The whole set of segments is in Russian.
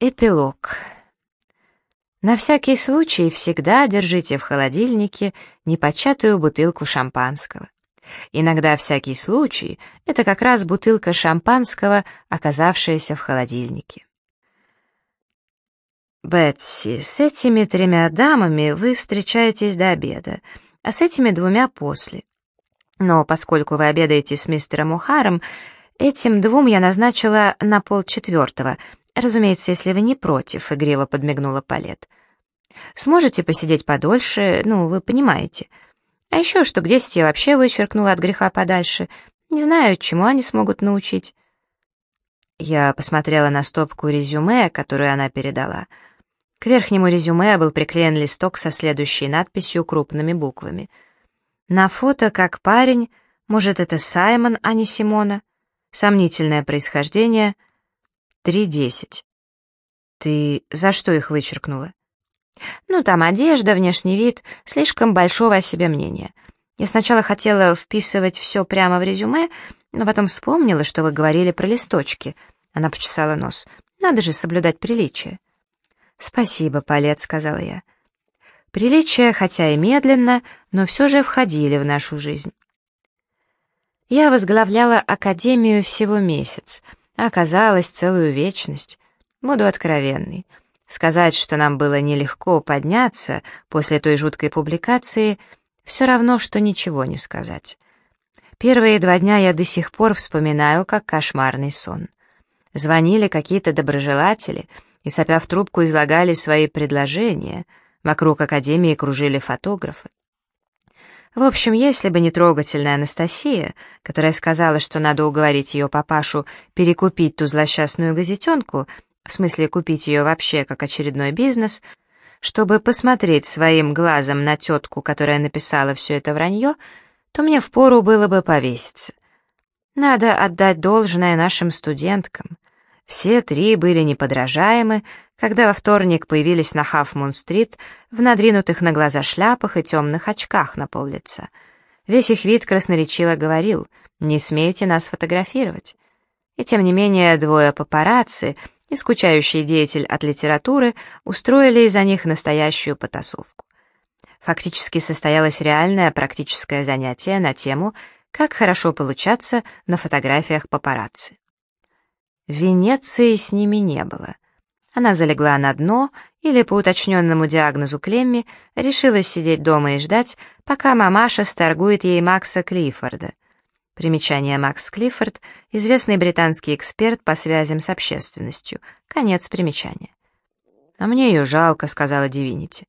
Эпилог. На всякий случай всегда держите в холодильнике непочатую бутылку шампанского. Иногда всякий случай — это как раз бутылка шампанского, оказавшаяся в холодильнике. Бетси, с этими тремя дамами вы встречаетесь до обеда, а с этими двумя после. Но поскольку вы обедаете с мистером Ухаром, этим двум я назначила на полчетвертого — «Разумеется, если вы не против», — игриво подмигнула Палет. «Сможете посидеть подольше, ну, вы понимаете. А еще что десяти я вообще вычеркнула от греха подальше. Не знаю, чему они смогут научить». Я посмотрела на стопку резюме, которую она передала. К верхнему резюме был приклеен листок со следующей надписью крупными буквами. На фото как парень, может, это Саймон, а не Симона. Сомнительное происхождение — Три десять. Ты за что их вычеркнула? Ну, там одежда, внешний вид, слишком большого о себе мнения. Я сначала хотела вписывать все прямо в резюме, но потом вспомнила, что вы говорили про листочки. Она почесала нос. Надо же соблюдать приличие. «Спасибо, Палет», — сказала я. Приличия, хотя и медленно, но все же входили в нашу жизнь. Я возглавляла академию всего месяц — оказалось целую вечность. Буду откровенной. Сказать, что нам было нелегко подняться после той жуткой публикации, все равно, что ничего не сказать. Первые два дня я до сих пор вспоминаю, как кошмарный сон. Звонили какие-то доброжелатели и, сопя в трубку, излагали свои предложения. Вокруг академии кружили фотографы. В общем, если бы не трогательная Анастасия, которая сказала, что надо уговорить ее папашу перекупить ту злосчастную газетенку, в смысле купить ее вообще как очередной бизнес, чтобы посмотреть своим глазом на тетку, которая написала все это вранье, то мне впору было бы повеситься. Надо отдать должное нашим студенткам. Все три были неподражаемы, когда во вторник появились на Хафмун-стрит в надвинутых на глаза шляпах и темных очках на пол. Весь их вид красноречиво говорил «Не смейте нас фотографировать». И тем не менее двое папарацци и скучающий деятель от литературы устроили из-за них настоящую потасовку. Фактически состоялось реальное практическое занятие на тему «Как хорошо получаться на фотографиях папарацци». В Венеции с ними не было. Она залегла на дно или, по уточненному диагнозу Клемми, решила сидеть дома и ждать, пока мамаша сторгует ей Макса Клиффорда. Примечание Макс Клиффорд — известный британский эксперт по связям с общественностью. Конец примечания. «А мне ее жалко», — сказала Дивинити.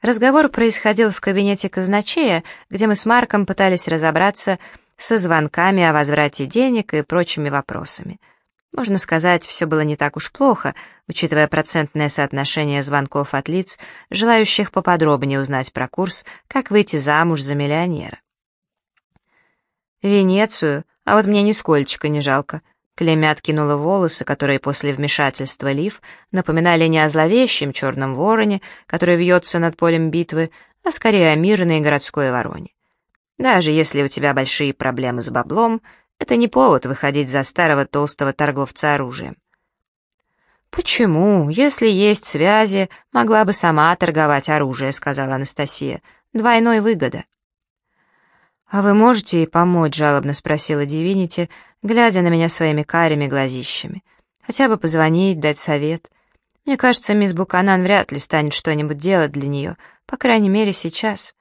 Разговор происходил в кабинете казначея, где мы с Марком пытались разобраться со звонками о возврате денег и прочими вопросами. Можно сказать, все было не так уж плохо, учитывая процентное соотношение звонков от лиц, желающих поподробнее узнать про курс «Как выйти замуж за миллионера». «Венецию? А вот мне нисколько не жалко». Клемя откинула волосы, которые после вмешательства Лив напоминали не о зловещем черном вороне, который вьется над полем битвы, а скорее о мирной городской вороне. Даже если у тебя большие проблемы с баблом — это не повод выходить за старого толстого торговца оружием. «Почему? Если есть связи, могла бы сама торговать оружие», — сказала Анастасия. «Двойной выгода». «А вы можете ей помочь?» — жалобно спросила Дивинити, глядя на меня своими карими глазищами. «Хотя бы позвонить, дать совет. Мне кажется, мисс Буканан вряд ли станет что-нибудь делать для нее, по крайней мере, сейчас.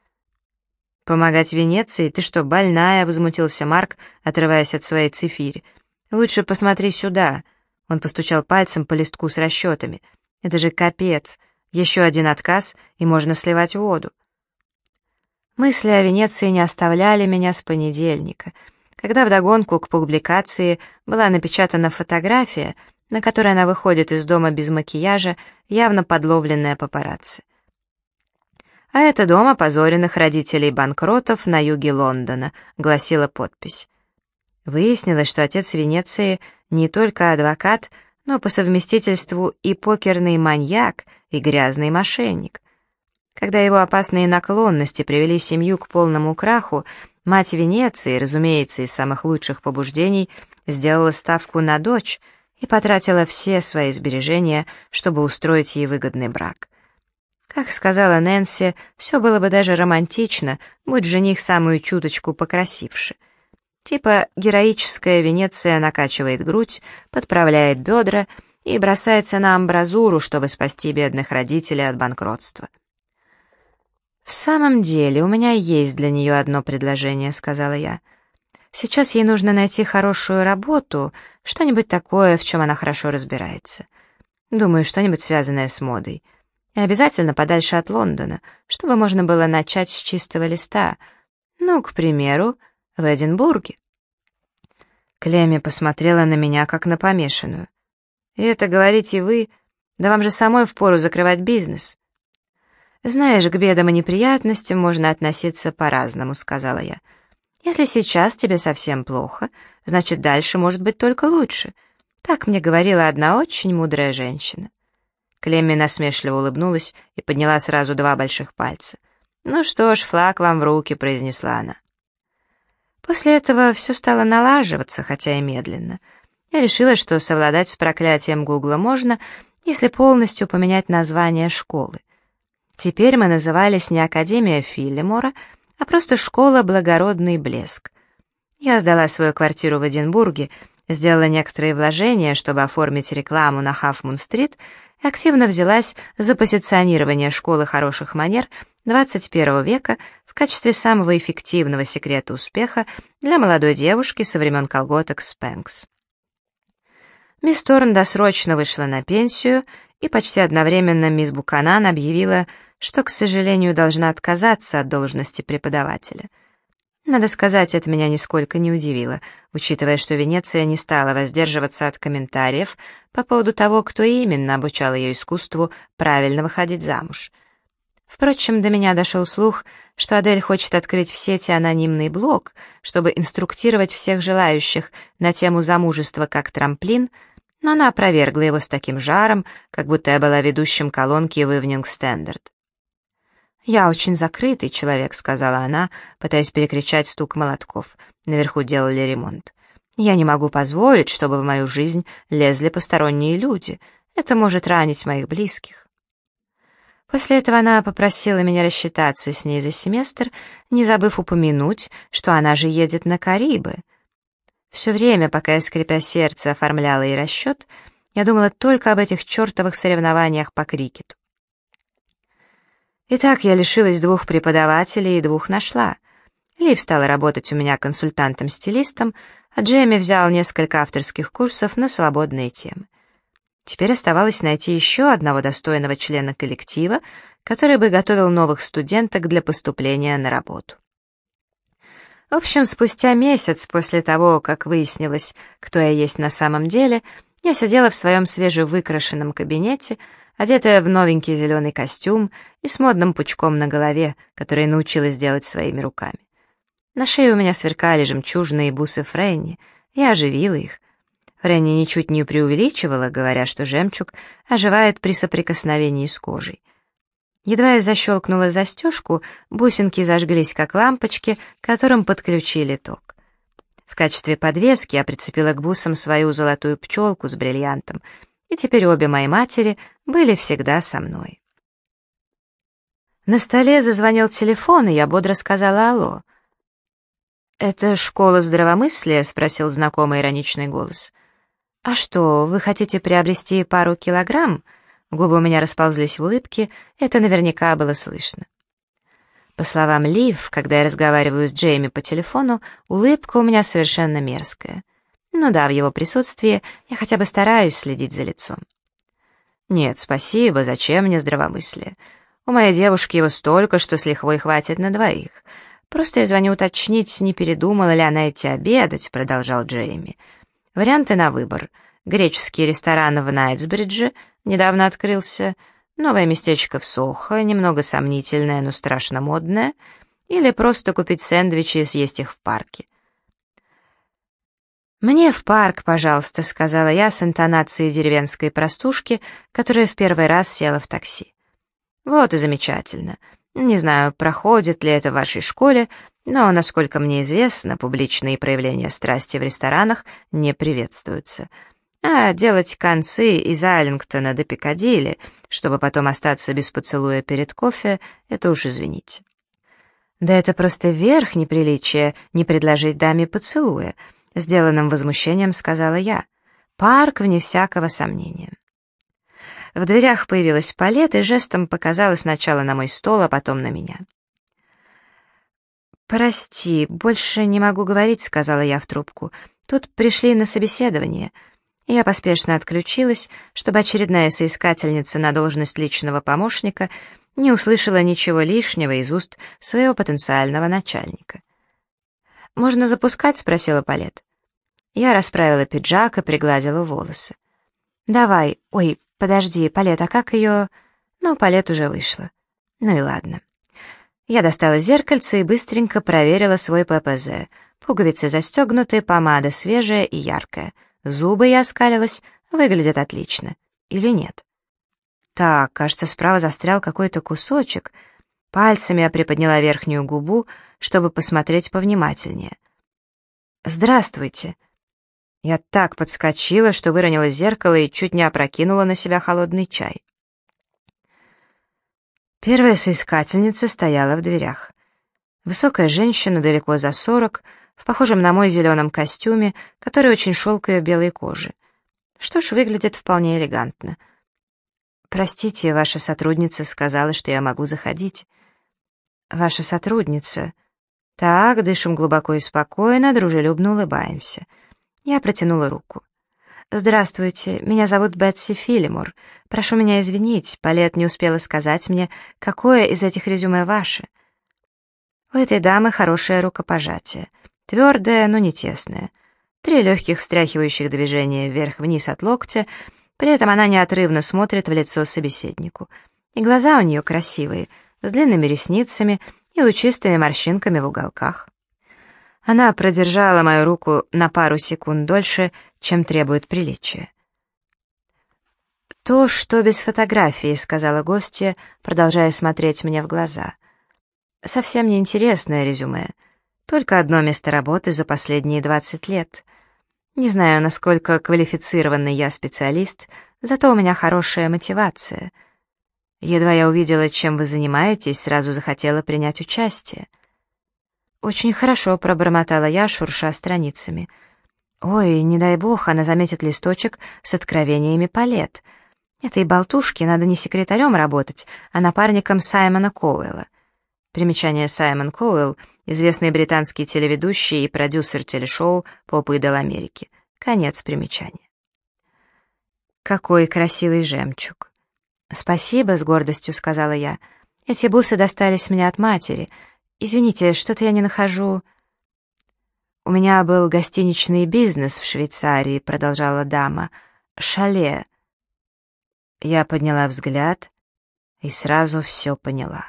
«Помогать Венеции? Ты что, больная?» — возмутился Марк, отрываясь от своей цифири. «Лучше посмотри сюда». Он постучал пальцем по листку с расчетами. «Это же капец. Еще один отказ, и можно сливать воду». Мысли о Венеции не оставляли меня с понедельника, когда вдогонку к публикации была напечатана фотография, на которой она выходит из дома без макияжа, явно подловленная папарацци а это дом опозоренных родителей-банкротов на юге Лондона», — гласила подпись. Выяснилось, что отец Венеции не только адвокат, но по совместительству и покерный маньяк, и грязный мошенник. Когда его опасные наклонности привели семью к полному краху, мать Венеции, разумеется, из самых лучших побуждений, сделала ставку на дочь и потратила все свои сбережения, чтобы устроить ей выгодный брак. Как сказала Нэнси, все было бы даже романтично, будь жених самую чуточку покрасивше. Типа героическая Венеция накачивает грудь, подправляет бедра и бросается на амбразуру, чтобы спасти бедных родителей от банкротства. «В самом деле, у меня есть для нее одно предложение», — сказала я. «Сейчас ей нужно найти хорошую работу, что-нибудь такое, в чем она хорошо разбирается. Думаю, что-нибудь связанное с модой. И обязательно подальше от Лондона, чтобы можно было начать с чистого листа. Ну, к примеру, в Эдинбурге». Клемми посмотрела на меня, как на помешанную. «И это говорите вы? Да вам же самой впору закрывать бизнес». «Знаешь, к бедам и неприятностям можно относиться по-разному», — сказала я. «Если сейчас тебе совсем плохо, значит, дальше может быть только лучше». Так мне говорила одна очень мудрая женщина. Клемми насмешливо улыбнулась и подняла сразу два больших пальца. «Ну что ж, флаг вам в руки», — произнесла она. После этого все стало налаживаться, хотя и медленно. Я решила, что совладать с проклятием Гугла можно, если полностью поменять название школы. Теперь мы назывались не Академия Филлимора, а просто Школа Благородный Блеск. Я сдала свою квартиру в Эдинбурге, сделала некоторые вложения, чтобы оформить рекламу на Хафмун-стрит и активно взялась за позиционирование школы хороших манер 21 века в качестве самого эффективного секрета успеха для молодой девушки со времен колготок Спэнкс. Мисс Торн досрочно вышла на пенсию, и почти одновременно мисс Буканан объявила, что, к сожалению, должна отказаться от должности преподавателя. Надо сказать, это меня нисколько не удивило, учитывая, что Венеция не стала воздерживаться от комментариев по поводу того, кто именно обучал ее искусству правильно выходить замуж. Впрочем, до меня дошел слух, что Адель хочет открыть в сети анонимный блог, чтобы инструктировать всех желающих на тему замужества как трамплин, но она опровергла его с таким жаром, как будто я была ведущим колонки в Evening Standard. «Я очень закрытый человек», — сказала она, пытаясь перекричать стук молотков. Наверху делали ремонт. «Я не могу позволить, чтобы в мою жизнь лезли посторонние люди. Это может ранить моих близких». После этого она попросила меня рассчитаться с ней за семестр, не забыв упомянуть, что она же едет на Карибы. Все время, пока я, скрипя сердце, оформляла ей расчет, я думала только об этих чертовых соревнованиях по крикету. Итак, я лишилась двух преподавателей и двух нашла. Лив стала работать у меня консультантом-стилистом, а Джейми взял несколько авторских курсов на свободные темы. Теперь оставалось найти еще одного достойного члена коллектива, который бы готовил новых студенток для поступления на работу. В общем, спустя месяц после того, как выяснилось, кто я есть на самом деле, я сидела в своем свежевыкрашенном кабинете, одетая в новенький зеленый костюм и с модным пучком на голове, который научилась делать своими руками. На шее у меня сверкали жемчужные бусы Фрэнни, я оживила их. Фрэнни ничуть не преувеличивала, говоря, что жемчуг оживает при соприкосновении с кожей. Едва я защелкнула застежку, бусинки зажглись, как лампочки, которым подключили ток. В качестве подвески я прицепила к бусам свою золотую пчелку с бриллиантом — и теперь обе мои матери были всегда со мной. На столе зазвонил телефон, и я бодро сказала «Алло». «Это школа здравомыслия?» — спросил знакомый ироничный голос. «А что, вы хотите приобрести пару килограмм?» Губы у меня расползлись в улыбке, это наверняка было слышно. По словам Лив, когда я разговариваю с Джейми по телефону, улыбка у меня совершенно мерзкая. Ну да, в его присутствии я хотя бы стараюсь следить за лицом. Нет, спасибо, зачем мне здравомыслие? У моей девушки его столько, что с лихвой хватит на двоих. Просто я звоню уточнить, не передумала ли она идти обедать, продолжал Джейми. Варианты на выбор. Греческий ресторан в Найтсбридже недавно открылся, новое местечко в Сохо, немного сомнительное, но страшно модное, или просто купить сэндвичи и съесть их в парке. «Мне в парк, пожалуйста», — сказала я с интонацией деревенской простушки, которая в первый раз села в такси. «Вот и замечательно. Не знаю, проходит ли это в вашей школе, но, насколько мне известно, публичные проявления страсти в ресторанах не приветствуются. А делать концы из Айлингтона до Пикадилли, чтобы потом остаться без поцелуя перед кофе, это уж извините. Да это просто верх неприличия не предложить даме поцелуя, сделанным возмущением сказала я. Парк вне всякого сомнения. В дверях появилась Палет и жестом показала сначала на мой стол, а потом на меня. «Прости, больше не могу говорить», — сказала я в трубку. «Тут пришли на собеседование». Я поспешно отключилась, чтобы очередная соискательница на должность личного помощника не услышала ничего лишнего из уст своего потенциального начальника. «Можно запускать?» — спросила Палет. Я расправила пиджак и пригладила волосы. «Давай, ой, подожди, Палет, а как ее...» Ну, Палет уже вышла. Ну и ладно. Я достала зеркальце и быстренько проверила свой ППЗ. Пуговицы застегнуты, помада свежая и яркая. Зубы я оскалилась, выглядят отлично. Или нет? Так, кажется, справа застрял какой-то кусочек. Пальцами я приподняла верхнюю губу, чтобы посмотреть повнимательнее. «Здравствуйте!» Я так подскочила, что выронила зеркало и чуть не опрокинула на себя холодный чай. Первая соискательница стояла в дверях. Высокая женщина, далеко за сорок, в похожем на мой зеленом костюме, который очень шел к ее белой коже. Что ж, выглядит вполне элегантно — «Простите, ваша сотрудница сказала, что я могу заходить». «Ваша сотрудница?» «Так, дышим глубоко и спокойно, дружелюбно улыбаемся». Я протянула руку. «Здравствуйте, меня зовут Бетси Филимор. Прошу меня извинить, Палет не успела сказать мне, какое из этих резюме ваше». У этой дамы хорошее рукопожатие. Твердое, но не тесное. Три легких встряхивающих движения вверх-вниз от локтя — при этом она неотрывно смотрит в лицо собеседнику. И глаза у нее красивые, с длинными ресницами и лучистыми морщинками в уголках. Она продержала мою руку на пару секунд дольше, чем требует приличия. «То, что без фотографии», — сказала гостья, продолжая смотреть мне в глаза. «Совсем неинтересное резюме. Только одно место работы за последние двадцать лет. Не знаю, насколько квалифицированный я специалист, зато у меня хорошая мотивация. Едва я увидела, чем вы занимаетесь, сразу захотела принять участие. Очень хорошо пробормотала я, шурша страницами. Ой, не дай бог, она заметит листочек с откровениями Палет. Этой болтушке надо не секретарем работать, а напарником Саймона Коуэлла. Примечание Саймон Коуэлл — известный британский телеведущий и продюсер телешоу «Поп Идол Америки». Конец примечания. «Какой красивый жемчуг!» «Спасибо», — с гордостью сказала я. «Эти бусы достались мне от матери. Извините, что-то я не нахожу...» «У меня был гостиничный бизнес в Швейцарии», — продолжала дама. «Шале». Я подняла взгляд и сразу все поняла.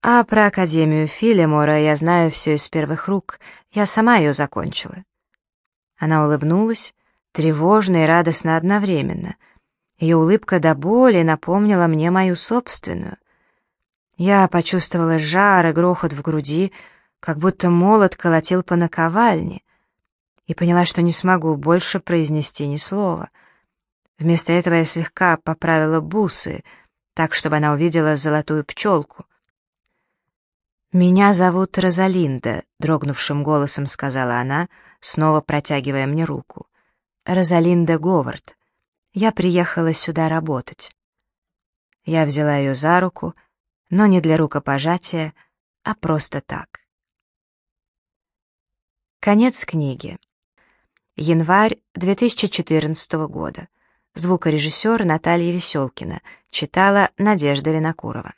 А про Академию Филимора я знаю все из первых рук, я сама ее закончила. Она улыбнулась, тревожно и радостно одновременно. Ее улыбка до боли напомнила мне мою собственную. Я почувствовала жар и грохот в груди, как будто молот колотил по наковальне, и поняла, что не смогу больше произнести ни слова. Вместо этого я слегка поправила бусы, так, чтобы она увидела золотую пчелку, «Меня зовут Розалинда», — дрогнувшим голосом сказала она, снова протягивая мне руку. «Розалинда Говард. Я приехала сюда работать». Я взяла ее за руку, но не для рукопожатия, а просто так. Конец книги. Январь 2014 года. Звукорежиссер Наталья Веселкина. Читала Надежда Винокурова.